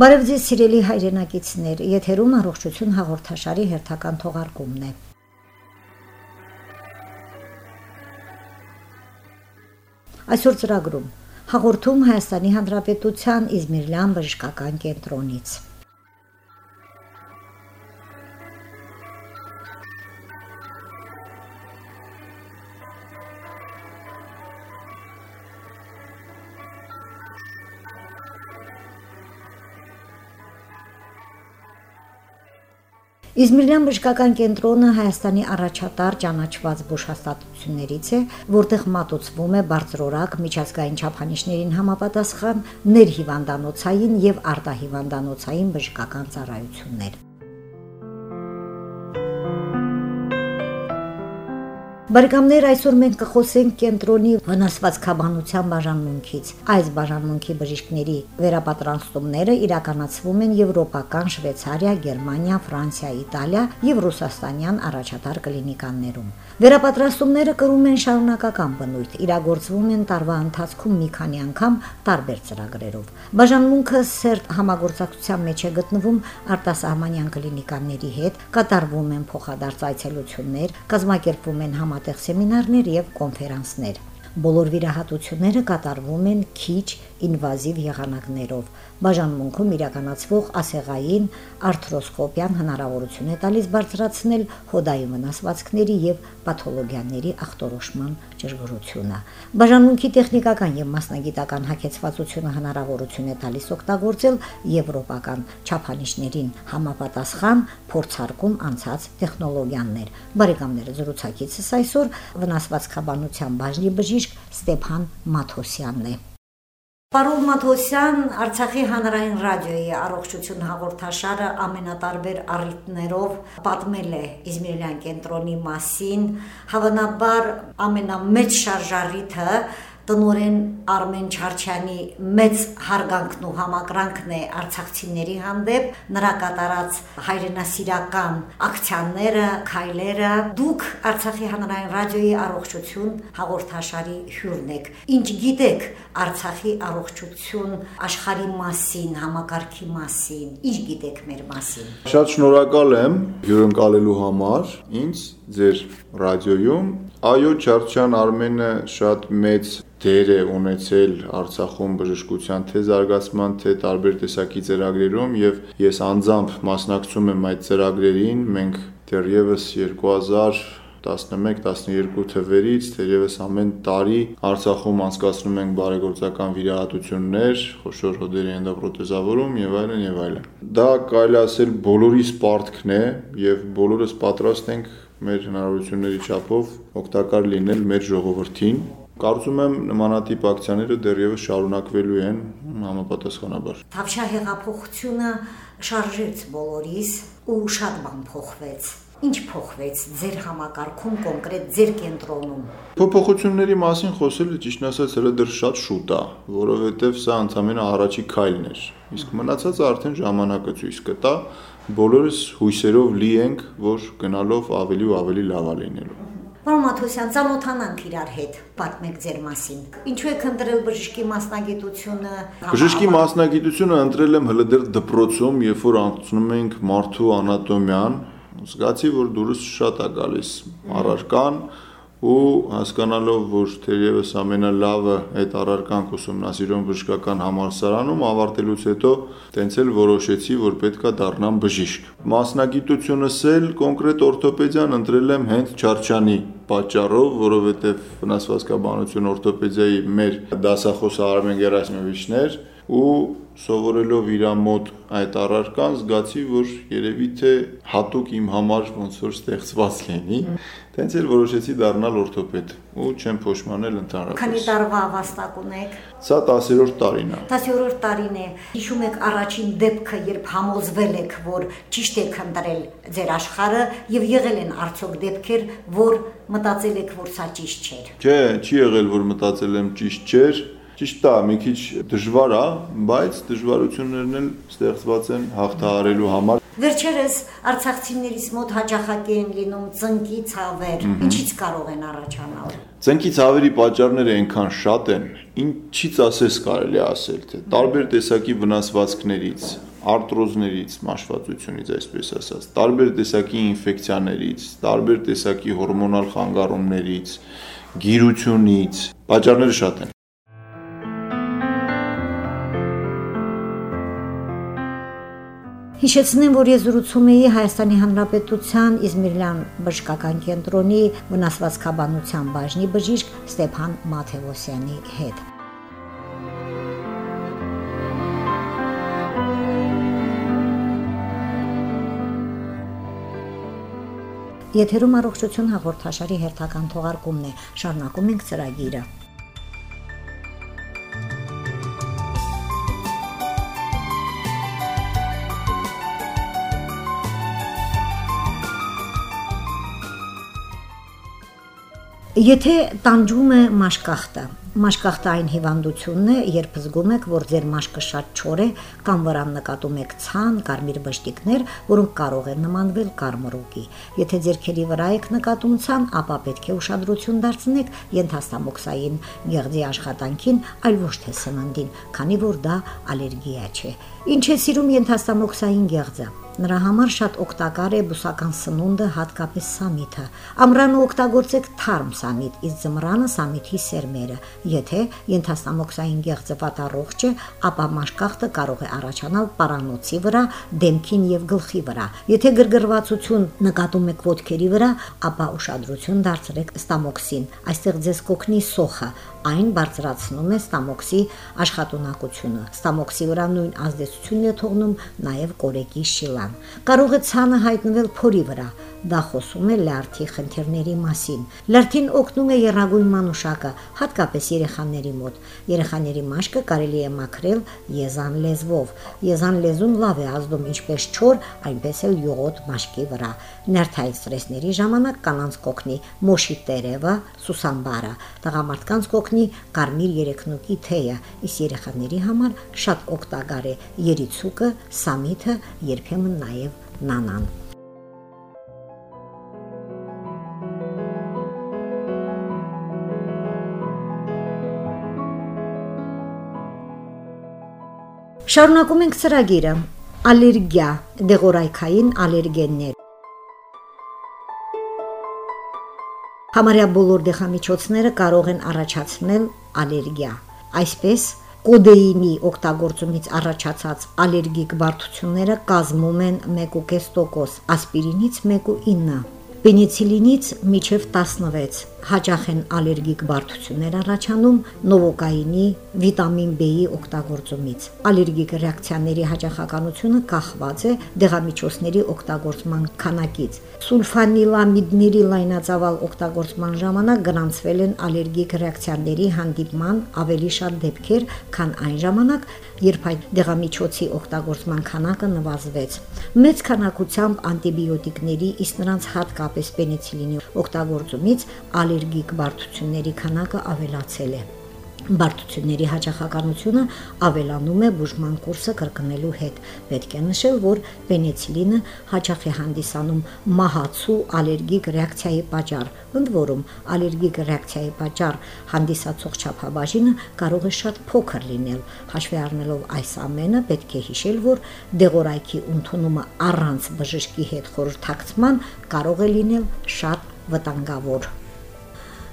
Բարև ձեզ սիրելի հայրենակիցներ, եթերում առողջություն հաղորդաշարի հերթական թողարկումն է։ Այսօր ծրագրում. հաղորդում Հայաստանի Հանրապետության Իզմիրլյան բժշկական կենտրոնից։ Իզմիրյան բժշկական կենտրոնը Հայաստանի առաջատար ճանաչված բուժհաստատություններից է, որտեղ մատուցվում է բարձրորակ միջազգային չափանիշներին համապատասխան ներհիվանդանոցային եւ արտահիվանդանոցային բժշկական ծառայություններ։ Բարեկամներ, այսօր մենք կխոսենք կենտրոնի վնասվածքաբանության բաժանմունքից։ Այս բաժանմունքի բժիշկների վերապատրաստումները իրականացվում են եվրոպական Շվեյցարիա, Գերմանիա, Ֆրանսիա, Իտալիա եւ ռուսաստանյան առաջատար կլինիկաներում։ Վերապատրաստումները կրում են շարունակական բնույթ, իրագործվում են տարվա ընթացքում մի քանի անգամ տարբեր ծրագրերով։ Բաժանմունքը սերտ համագործակցության մեջ է գտնվում արտասահմանյան կլինիկաների հետ, կատարվում են փոխադարձ այցելություններ, կազմակերպվում են համա համատեղ սեմինարներ եւ կոնֆերանսներ։ Բոլոր վիրահատությունները կատարվում են քիչ ինվազիվ եղանակներով։ Բաժանմունքում իրականացվող ասեղային արթրոսկոպիան հնարավորություն է տալիս բարձրացնել հոդայի վնասվածքների եւ պաթոլոգիաների ախտորոշման ճշգրտությունը։ Բաժանմունքի տեխնիկական եւ մասնագիտական հագեցվածությունը հնարավորություն է տալիս օգտագործել եվրոպական չափանիշներին համապատասխան փորձարկում անցած տեխնոլոգիաներ։ Բարեկամները զրուցակիցս այսօր վնասվածքաբանության բաժնի բժիշկ Ստեփան Մաթոսյանն է։ Պարոն Մաթոսյան Արցախի հանրային ռադիոյի առողջություն հաղորդաշարը ամենատարբեր առիթներով պատմել է Իզմիրելյան կենտրոնի մասին հավանաբար ամենամեծ շարժառիթը տնորեն Արմեն Չարչյանի մեծ հարգանքն ու համակրանքն է արցախցիների հանդեպ նրա կատարած հայրենասիրական ակցիաները, քայլերը։ Դուք Արցախի հանրային ռադիոյի առողջություն հաղորդաշարի հյուրն եք։ Ինչ գիտեք Արցախի առողջություն աշխարհի մասին, համակարգի մասին։ Ինչ գիտեք մեր մասին։ Շատ շնորհակալ եմ հյուրընկալելու համար ինձ ձեր ռադիոյում Այո, Չարչյան Արմենը շատ մեծ դեր է ունեցել Արցախում բժշկության թե զարգացման, թե տարբեր տեսակի ծրագրերում եւ ես անձամբ մասնակցում եմ այդ ծրագրերին։ Մենք դեռևս 2011-12 թվերից թերևս ամեն տարի Արցախում անցկացնում ենք բարեգործական վիրահատություններ, խոշոր հոդերի էնդոպրոթեզավորում եւ այլն եւ այլն։ Դա կարելի ասել բոլորիս պարտքն է եւ բոլորս պատրաստ ենք մեր հնարավորությունների չափով օգտակար լինել մեր ժողովրդին։ Կարծում եմ նմանատիպ ակցիաները դեռևս շարունակվելու են համապատասխանաբար։ Թավշա հեղափոխությունը շարժեց բոլորիս ու շատ բան փոխվեց։ Ինչ փոխվեց ձեր համակարգում կոնկրետ ձեր կենտրոնում։ Փոփոխությունների մասին խոսելը ճիշտ ասած հələ դեռ շատ շուտ է, որովհետև սա ընդամենը առաջի քայլն էր։ Իսկ մնացածը արդեն ժամանակը ցույց կտա, բոլորս հույսերով լի ենք, որ գնալով ավելի ու ավելի լավ է լինելու։ Պարոն Մաթոսյան, ծանոթանանք իրար հետ, պատմեք ձեր մասին։ Ինչու եք ընտրել բժշկի մասնագիտությունը։ Բժշկի մասնագիտությունը ընտրել եմ հələ դեռ դպրոցում, երբ որ անցնում ենք մարդու անատոմիան, զգացի, որ դուրս շատ է գալիս առարկան, ու հասկանալով, որ թերևս ամենալավը այդ առարկան ուսումնասիրում բժշկական համալսարանում ավարտելուց հետո տենց էլ որոշեցի, որ պետքա դառնամ բժիշկ։ Մասնագիտությունս էլ կոնկրետ օրթոպեդիան ընտրել եմ հենց Չարչյանի պատճառով, որովհետև վնասվածքաբանություն օրթոպեդիայի մեր դասախոսը Արմեն Գերասիմովիչն էր ու սովորելով իր մոտ այդ առարկան զգացի, որ երևի թե հատուկ իմ համար ոնց որ ստեղծված լինի, տենց էլ որոշեցի դառնալ օրթոպեդ ու չեմ փոշմանել ընդհանրապես։ Քանի տարվա ավաստակ ունեք։ Սա 10-րդ տարին է։ 10-րդ տարին է։ Հիշում եք առաջին դեպքը, երբ համոզվել եք, որ ճիշտ եք ընտրել ձեր աշխարհը եւ եղել են արդյոք դեպքեր, որ մտածել եք, որ սա ճիշտ չէր։ Չէ, չի եղել, որ մտածել եմ ճիշտ չէր Ճիշտ է, մի քիչ դժվար է, բայց դժվարություններն էլ ստեղծված են հաղթահարելու համար։ Վերջերս արցախցիներից մոտ հաջախակի են լինում ծնկի ցավեր։ Ինչից կարող են առաջանալ։ Ծնկի ցավերի պատճառները այնքան շատ են, ինչից ասես կարելի ասել, թե տարբեր տեսակի վնասվածքներից, արտրոզներից, մաշվածությունից, այսպես ասած, տարբեր տեսակի ինֆեկցիաներից, տարբեր տեսակի հորմոնալ խանգարումներից, գիրությունից, պատճառները շատ են։ Հիշեցնեմ, որ ես զրուցում էի Հայաստանի Հանրապետության Իզմիրլյան բժշկական կենտրոնի վնասվածքաբանության բաժնի բժիշկ Ստեփան Մաթեոսյանի հետ։ Եթերում առողջություն հաղորդաշարի հերթական թողարկումն է։ Շարունակում ենք ծրագիրը։ Եթե տանջում է մաշկախտը, մաշկախտը այն հիվանդությունն է, երբ զգում եք, որ ձեր մաշկը շատ չոր է կամ վրան նկատում եք ցան, կարմիր բշտիկներ, որոնք կարող են նմանվել կարմրուկի։ Եթե ձերքերի վրա եք նկատում ցան, ապա պետք է ուշադրություն դարձնեք ենթաստամոքսային գեղձի աշխատանքին, այլ ոչ թե սննդին, քանի որ դա ալերգիա չէ։ Ինչ է սիրում ենթաստամոքսային գեղձը։ Նրա համար շատ օգտակար է բուսական սնունդը, հատկապես սամիթը։ Ամռանը օգտագործեք թարմ սամիթ, իսկ ձմռանը սամիթի սերմերը։ Եթե ենթաստամոքսային գեղձը վատառողջ է, ապա մաշկախտը կարող է առաջանալ պարանոցի վրա, դեմքին եւ գլխի վրա։ Եթե գրգռվածություն նկատում եք ոտքերի վրա, ապա ուշադրություն դարձրեք ստամոքսին։ Այստեղ ձեզ կօգնի սոխը, այն բարձրացնում է ստամոքսի աշխատունակությունը։ Ստամոքսի վրա նույն ազդեցությունն է թողնում նաև կորեկի շիլան։ Կարող է ցանը հայտնվել փորի վրա, Դա խոսում է լարթի խնդիրների մասին։ Լարթին օգնում է երագույն մանուշակը, հատկապես երեխաների մոտ։ Երեխաների մաշկը կարելի է մաքրել եզան լեզվով։ Եզան լեզուն լավ է ազդում ինչպես չոր, այնպես էլ յուղոտ մաշկի վրա։ Նյարդային ստրեսների ժամանակ կանանց կոգնի մոշի տերևը, սուսամբարը, տղամարդկանց կոգնի կարմիր երեքնուկի թեյը, իսկ երեխաների համար շատ օգտակար է երիցուկը, սամիթը, երբեմն նաև նանան։ Շարունակում ենք ծրագիրը։ Ալերգիա, դեղորայքային ալերգեններ։ Համարյա բոլոր դեղամիջոցները կարող են առաջացնել ալերգիա։ Այսպես կոդեինի օգտագործումից առաջացած ալերգիկ բարդությունները կազմում են 1.5%, ասպիրինից 1.9, պենիցիլինից մինչև 16 հաճախ են ալերգիկ բարդություններ առաջանում նովոկայինի, վիտամին B-ի օգտագործումից։ Ալերգիկ ռեակցիաների հաճախականությունը կախված է դեղամիջոցների օգտագործման քանակից։ Սուլֆանիլամիդների լայնածավալ օգտագործման ժամանակ գրանցվել են ալերգիկ ռեակցիաների հանդիպման ավելի շատ դեպքեր, քան այն ժամանակ, երբ այդ դեղամիջոցի օգտագործման քանակը նվազվեց։ Մեծ քանակությամբ անտիբիոտիկների, իսկ նրանց հատկապես պենիցիլինի օգտագործումից ալերգիկ բարդությունների քանակը ավելացել է։ Բարդությունների հաճախականությունը ավելանում է բուժման կուրսը կրկնելու հետ։ Պետք է նշել, որ պենիցիլինը հաճախ է հանդիսանում մահացու ալերգիկ ռեակցիայի պատճառ։ Ընդ որում, ալերգիկ ռեակցիայի պատճառ հանդիսացող չափաբաժինը կարող է շատ փոքր լինել։ Հաշվի առնելով այս ամենը, պետք է հիշել, որ դեղորայքի ընդունումը առանց բժշկի հետ խորհրդակցման կարող է լինել շատ վտանգավոր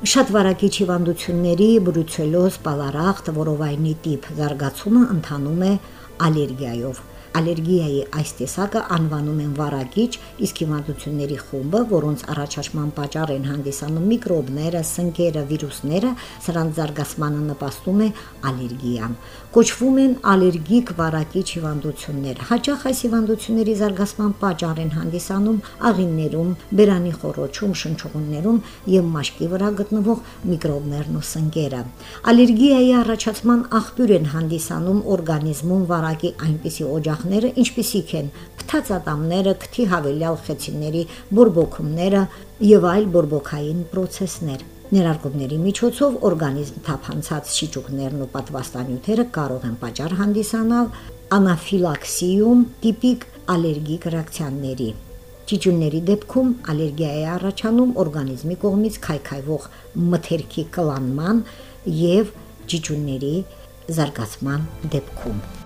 շատ վարակիչ հիվանդությունների բրուցելոզ, պալարախտ, որովայնի տիպ զարգացումը ընթանում է ալերգիայով։ Ալերգիայի այս տեսակը անվանում են վարակիչ, իսկ հիվանդությունների խումբը, որոնց առաջացման պատճառ են հանդիսանում միկրոբները, սնկերը, վիրուսները, սրանց զարգացմանը նպաստում է ալերգիան։ Կոչվում են ալերգիկ վարակիչ հիվանդություններ։ Հաճախ այս հիվանդությունների զարգացման պատճառ են հանդիսանում աղիններում, բերանի խոռոչում, շնչուղուններում եւ մաշկի վրա գտնվող միկրոբներն ու սնկերը։ Ալերգիայի առաջացման աղբյուր են հանդիսանում օրգանիզմում վարակի այնպիսի օջախ ծրագրերը, ինչպիսիք են փթածատամները, քթի հավելյալ խեցիների բորբոքումները եւ այլ բորբոքային process-ներ։ Ներարկումների միջոցով օրգանիզմ թափանցած շիճուկներն ու պատվաստանյութերը կարող են պատճառ հանդիսանալ անաֆիլաքսիում տիպիկ ալերգիկ ռեակցիաների։ Ճիճունների դեպքում ալերգիա է առաջանում օրգանիզմի կողմից քայքայվող մթերքի կլանման եւ ճիճունների զարգացման դեպքում։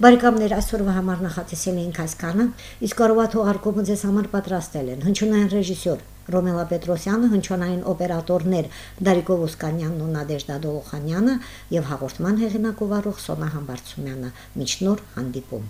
Բարեկամներ այսօրվա համար նախատեսել էինք այս կանը, իսկ կարողա թողարկումը ձեզ համար պատրաստել են հնչյունային ռեժիսոր Ռոմելա Պետրոսյանը, հնչյունային օպերատորներ Դարիկո Ոսկանյանն ու Նադեժդա Դոլոխանյանը եւ հաղորդման հեղինակ ով Սոնա Համբարձումյանը։ Միջնոր հանդիպում